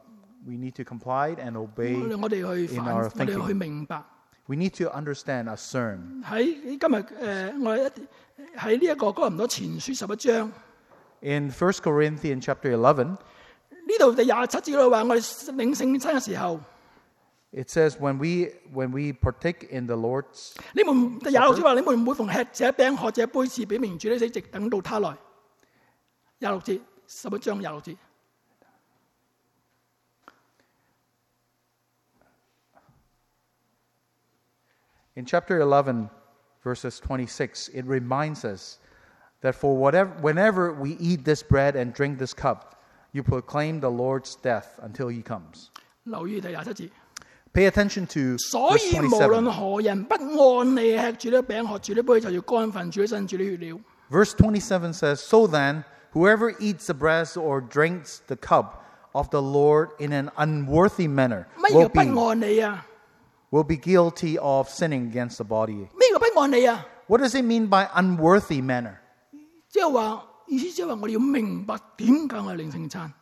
S2: we need to comply and
S1: 我
S2: obey.
S1: 哋我哋去
S2: in
S1: 反，
S2: our
S1: 我哋
S2: thinking.
S1: 去明白。
S2: We need to understand, discern.
S1: 喺今日诶、呃我哋一喺呢一个哥林多前书十一章
S2: In 1 Corinthians chapter 11,
S1: 呢度第廿七节嗰度话，我哋领圣餐嘅时候，
S2: it says, when we, when we partake in the Lord's,
S1: 你们第廿六节话，你们每逢吃这饼、喝这杯，是表明主的死，直等到他来。廿六节，十一章廿六节。
S2: in chapter 11, verses 26, it reminds us that for whatever, whenever we eat this bread and drink this cup, you proclaim the Lord's death until he comes.
S1: 留意第廿七节。
S2: Pay attention to
S1: 所
S2: verse
S1: 以无论
S2: 27.
S1: 何人不按理吃住呢饼、喝住呢杯，就要干犯主的身、主的血了。
S2: Verse 27 says, So then, whoever eats the bread or drinks the cup of the Lord in an unworthy manner
S1: 乜
S2: will
S1: 嘢
S2: be,
S1: 不按理啊？
S2: will be guilty of sinning against the body.
S1: 咩叫不按理啊？
S2: What does it mean by unworthy manner?
S1: 即系话 意思即系话我哋要明白点解我哋领圣餐。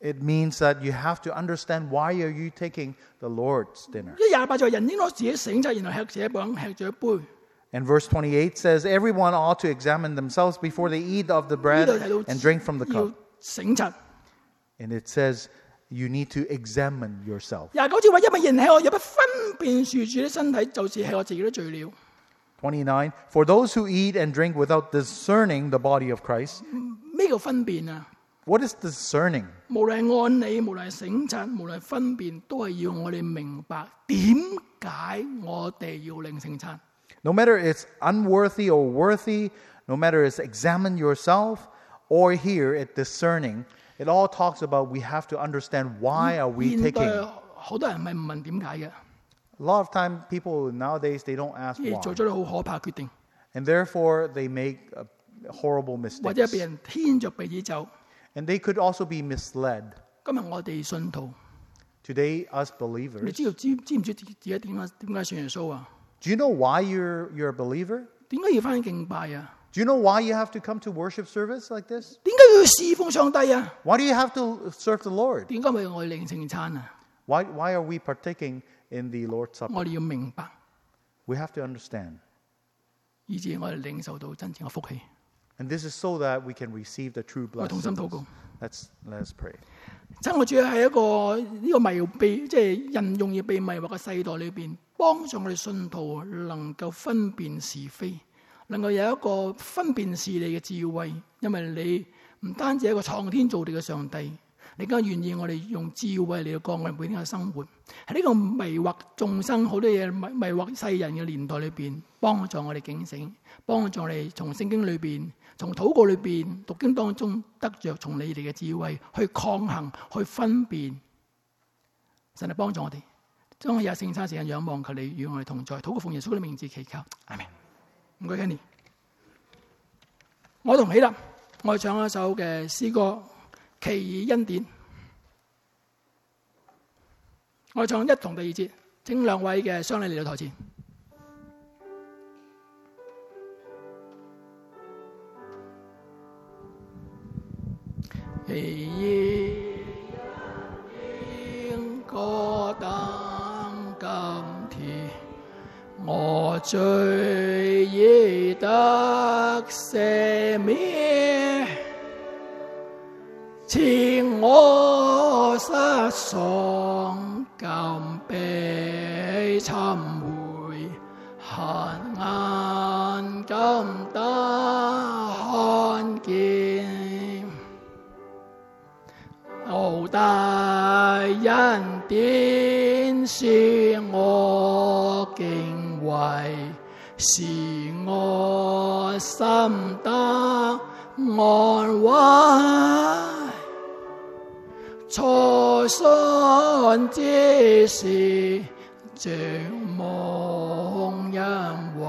S2: It means that you have to understand why are you taking the Lord's dinner.
S1: 一廿八就系人应该自己醒察，然后吃这一饼，吃这一杯。
S2: And verse 28 says, Everyone ought to examine themselves before they eat of the
S1: 呢
S2: bread
S1: 度睇到
S2: and drink from the
S1: 要
S2: cup.
S1: 醒察。
S2: And it says, You need to examine yourself.
S1: 廿九节话，因为人吃我，若不分辨树主的身体，就是吃我自己的罪了。
S2: 29 For those who eat and drink without discerning the body of Christ,
S1: 咩叫分辨啊？
S2: what is discerning?
S1: 无论系按理，无论系醒察，无论系分辨，都系要我哋明白点解我哋要领圣餐。
S2: No matter it's unworthy or worthy, no matter it's examine yourself or here at discerning, it all talks about we have to understand why are we
S1: 现代
S2: taking.
S1: 好多人咪唔问点解嘅，
S2: A lot of time people nowadays they don't ask
S1: 而
S2: why.
S1: 做咗啲好可怕嘅决定，
S2: And therefore they make uh, horrible
S1: 或者
S2: mistakes.
S1: 被人牵着鼻子走。
S2: And they could also be misled.
S1: 今日我哋信徒，
S2: Today, us
S1: 你
S2: believers,
S1: 知道知知唔知自己点解点解信耶稣啊？
S2: do you know why you're, you're a believer?
S1: 点解要翻敬拜啊？
S2: Do you know why you have to come to worship service like this?
S1: 点解要侍奉上帝啊？
S2: Why do you have to serve the Lord?
S1: 点解咪我哋领圣餐啊？
S2: Why, why are we partaking in the Lord's Supper?
S1: 我哋要明白，
S2: We have to understand.
S1: 以致我哋领受到真正嘅福气。
S2: And this is so that we can receive the true
S1: 我哋同心祷
S2: blessings.
S1: 告。
S2: Let's, let's pray.
S1: 真我主要喺一个呢、个迷被即系人容易被迷惑嘅世代里边，帮助我哋信徒能够分辨是非， 能夠有一個分辨是理嘅智慧。因為你唔單止係一個創天造地嘅上帝，你更加願意我哋用智慧嚟到過我哋每天嘅生活。喺呢個迷惑眾生好多嘢迷迷惑世人嘅年代裏邊，幫助我哋警醒，幫助我哋從聖經裏邊。從禱告裏邊、讀經當中得着從你哋嘅智慧去抗衡、去分辨，神嚟幫助我哋。將我日聖餐時間仰望，求你與我哋同在。禱告奉耶穌嘅名字祈求，阿明。唔該，Kenny。我同喜立，我哋唱一首嘅詩歌《奇異恩典》。我唱一同第二節，請兩位嘅雙禮嚟到台前。奇異罪已得赦免，前我失喪今被尋回，黑眼今得看见。好大恩典是我为，是我心得安慰。初信之時，像夢恩惠，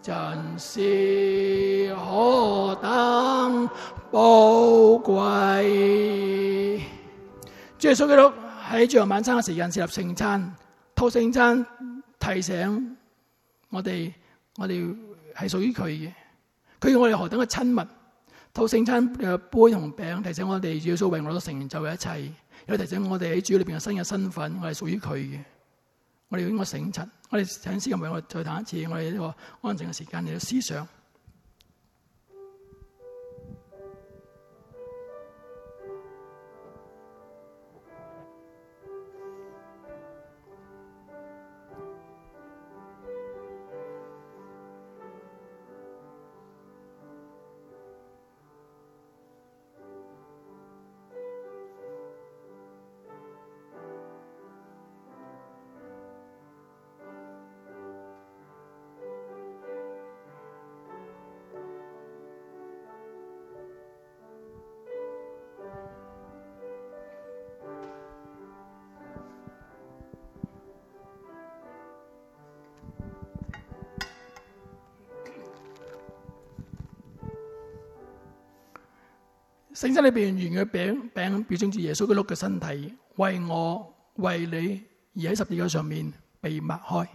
S1: 真是何等宝贵！主耶穌基督喺最后晚餐嘅时间设立圣餐，套聖餐提醒我哋，我哋係屬於佢嘅，佢要我哋何等嘅親密。套聖餐嘅杯同餅提醒我哋，主耶穌為我哋所成就嘅一切，又提醒我哋喺主裏邊嘅新嘅身份，我係屬於佢嘅。我哋應該醒察，我哋請詩人為我哋再彈一次，我哋呢個安靜嘅時間嚟到思想。 圣餐里边圆嘅饼饼表象住耶稣嘅六嘅身体，为我为你而喺十字架上面被擘开。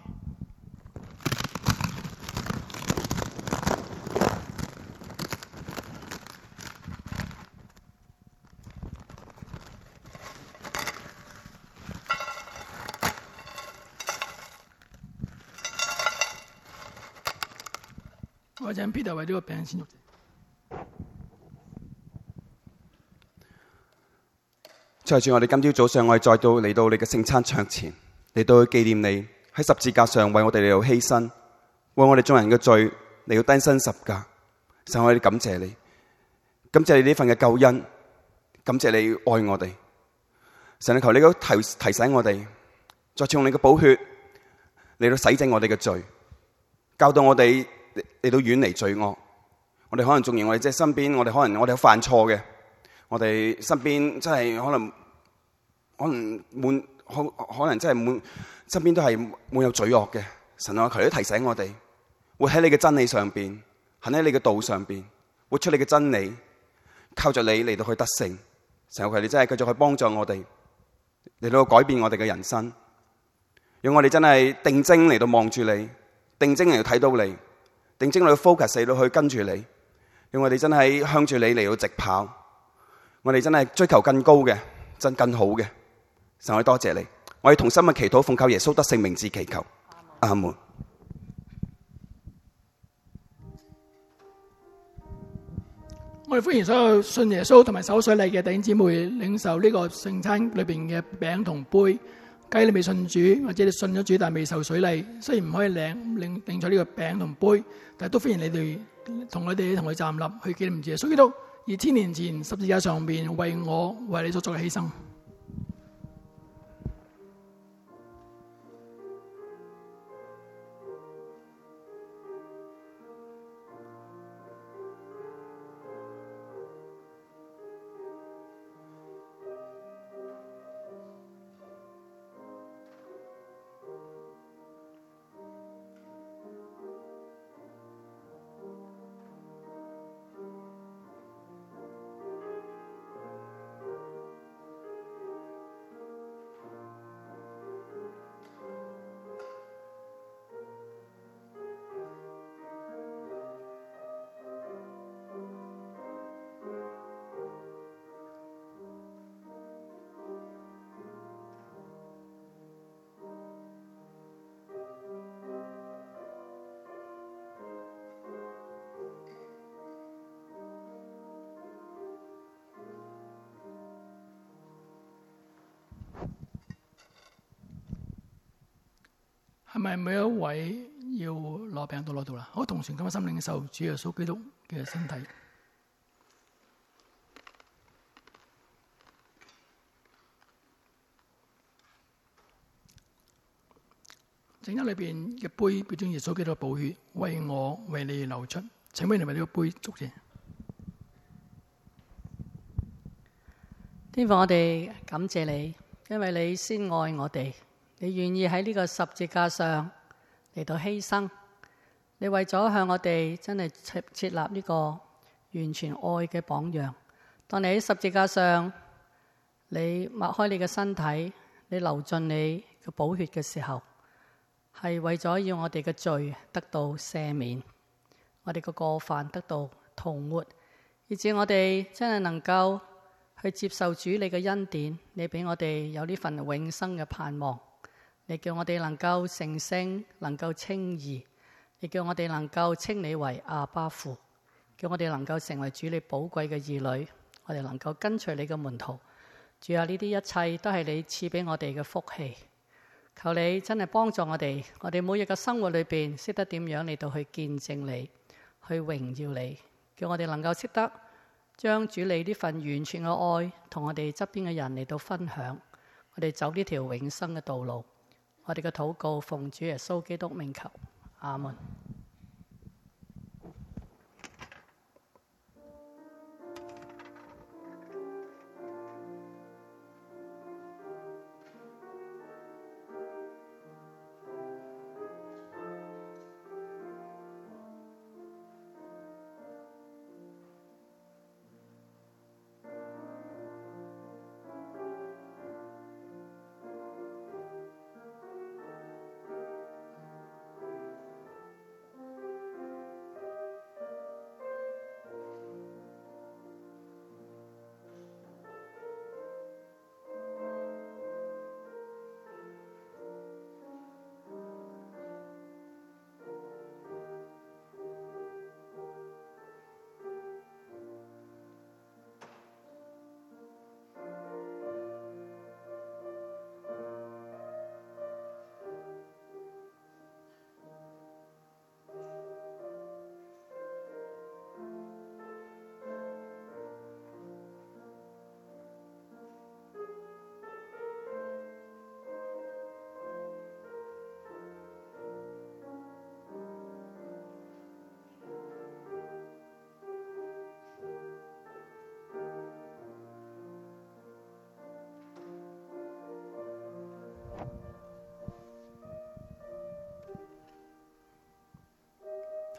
S1: 我请 Peter 为呢个病先入席。錄。
S3: 在住我哋今朝早上，我哋再到嚟到你嘅聖餐桌前，嚟到去紀念你喺十字架上為我哋嚟到犧牲，為我哋眾人嘅罪嚟到釘身十架。神，我哋感謝你，感謝你呢份嘅救恩，感謝你愛我哋。神，求你都提提醒我哋，再用你嘅寶血嚟到洗淨我哋嘅罪，教導我哋嚟到遠離罪惡。我哋可能仲然我哋即係身邊，我哋可能我哋有犯錯嘅。 我哋身邊真係可能可能满可可能真係滿身邊都係滿有罪惡嘅。神啊，求你提醒我哋，活喺你嘅真理上邊，行喺你嘅道上邊，活出你嘅真理，靠着你嚟到去得胜。神啊，求你真係繼續去幫助我哋，嚟到改變我哋嘅人生，让我哋真係定睛嚟到望住你，定睛嚟到睇到你，定睛嚟到 focus 嚟到去跟住你，让我哋真係向住你嚟到直跑。我哋真係追求更高嘅，真更好嘅。神，我多謝你，我哋同心嘅祈禱，奉靠耶穌得勝名字祈求，阿門。
S1: 我哋歡迎所有信耶穌同埋守水禮嘅弟兄姊妹領受呢個聖餐裏邊嘅餅同杯。假你未信主，或者你信咗主但未受水禮，雖然唔可以領領領取呢個餅同杯，但係都歡迎你哋同我哋同佢站立去紀念耶穌基督。二千年前十字架上面为我为你所作嘅牺牲，係咪每一位要攞餅都攞到啦？好，同全今日心領受主耶穌基督嘅身體。聖經裏邊嘅杯，表彰耶穌基督嘅寶血，為我為你流出。請俾你為呢個杯祝謝。
S4: 天父，我哋感謝你，因為你先愛我哋，你願意喺呢個十字架上嚟到犧牲，你為咗向我哋真係設設立呢個完全愛嘅榜樣。當你喺十字架上，你擘開你嘅身體，你流盡你嘅寶血嘅時候，係為咗要我哋嘅罪得到赦免，我哋嘅過犯得到塗抹，以至我哋真係能夠去接受主你嘅恩典，你俾我哋有呢份永生嘅盼望， 你叫我哋能夠成聖，能夠稱義，亦叫我哋能夠稱你為阿爸父，叫我哋能夠成為主你寶貴嘅兒女，我哋能夠跟隨你嘅門徒。主啊，呢啲一切都係你賜俾我哋嘅福氣。求你真係幫助我哋，我哋每日嘅生活裏邊識得點樣嚟到去見證你，去榮耀你，叫我哋能夠識得將主你呢份完全嘅愛同我哋側邊嘅人嚟到分享，我哋走呢條永生嘅道路。我哋嘅祷告奉主耶稣基督命求，阿门。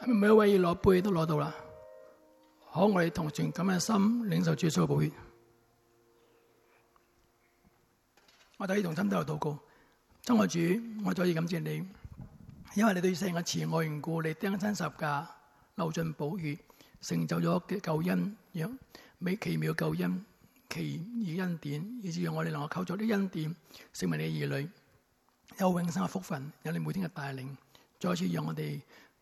S1: 係咪每一位要攞杯都攞到啦？好，我哋同全咁嘅心領受主耶穌嘅寶血。我哋可以同心都有祷告。親愛主，我再次感謝你，因為你對世嘅慈愛緣故，你钉身十架，流盡寶血，成就咗嘅救恩，讓美奇妙救恩、奇異恩典，以至讓我哋能夠靠咗啲恩典，成為你嘅兒女，有永生嘅福分，有你每天嘅帶領，再次讓我哋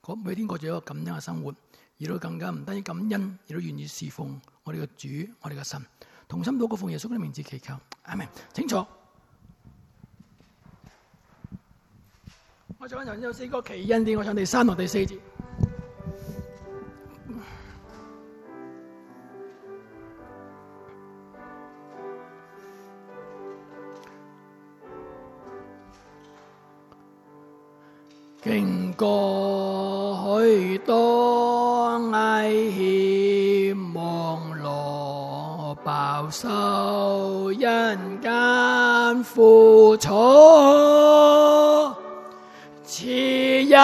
S1: 過每天過住一個感恩嘅生活，而都更加唔單止感恩，亦都願意侍奉我哋嘅主，我哋嘅神，同心禱告奉耶穌嘅名字祈求，阿明清楚。我唱緊頭先有四個奇恩典，我唱第三同第四節。經過许多危險網羅，飽受人间苦楚。此人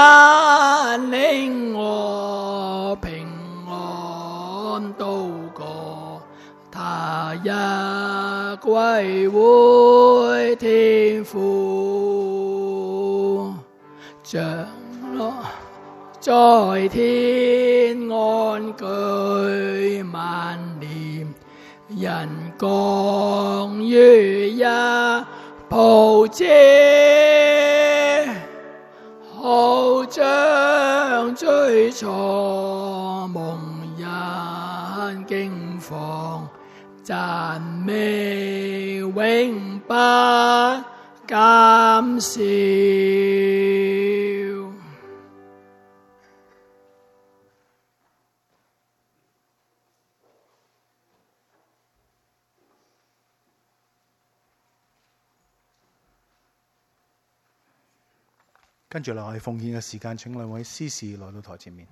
S1: 令我平安度过，他日归回天父，在天安居万年人降于一菩萨浩将追错梦人惊惶暂未永不敢少
S2: 跟住落去奉献嘅时间，请两位司事来到台前面。